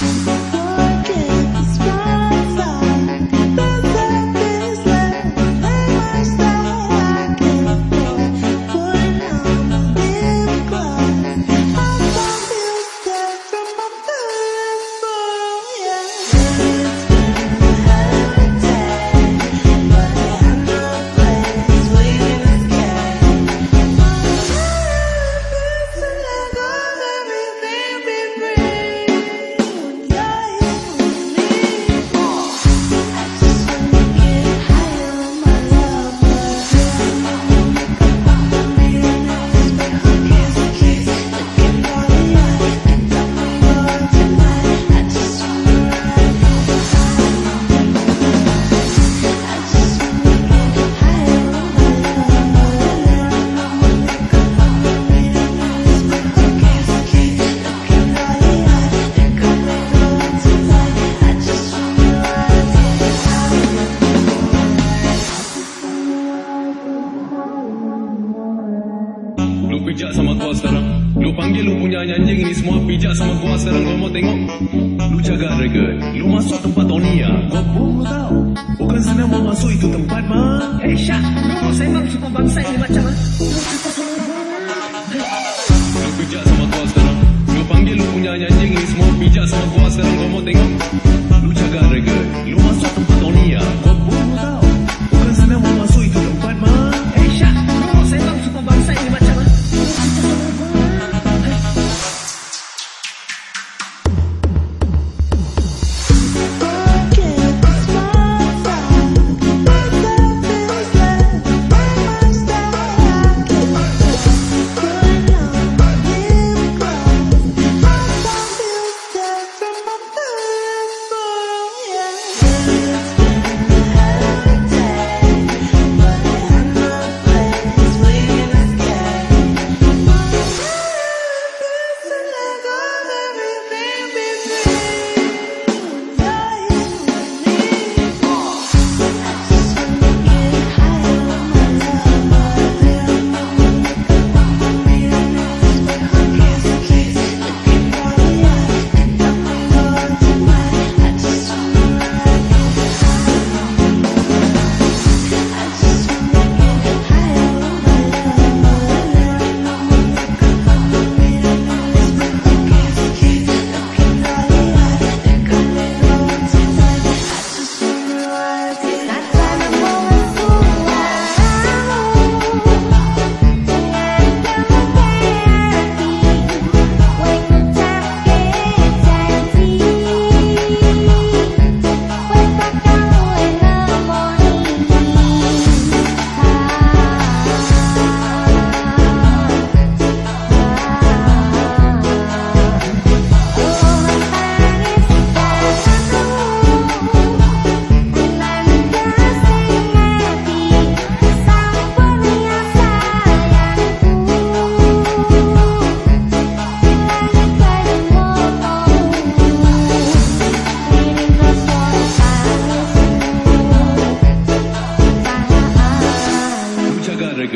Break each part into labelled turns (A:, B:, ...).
A: Lu pijak sama gua sekarang. Lu panggil lu punya anjing ni semua pijak sama gua sekarang. Gua mau tengok. Lu jaga rega Lu masuk tempat Onia. Gua pun tahu Bukan senang mau masuk itu tempat mah
B: Eh Syak, lu mau sembang suku bangsa ini macam mana?
A: Lu pijak sama gua sekarang. Lu panggil lu punya anjing ni semua pijak sama gua sekarang. Gua mau tengok. Lu jaga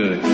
A: good.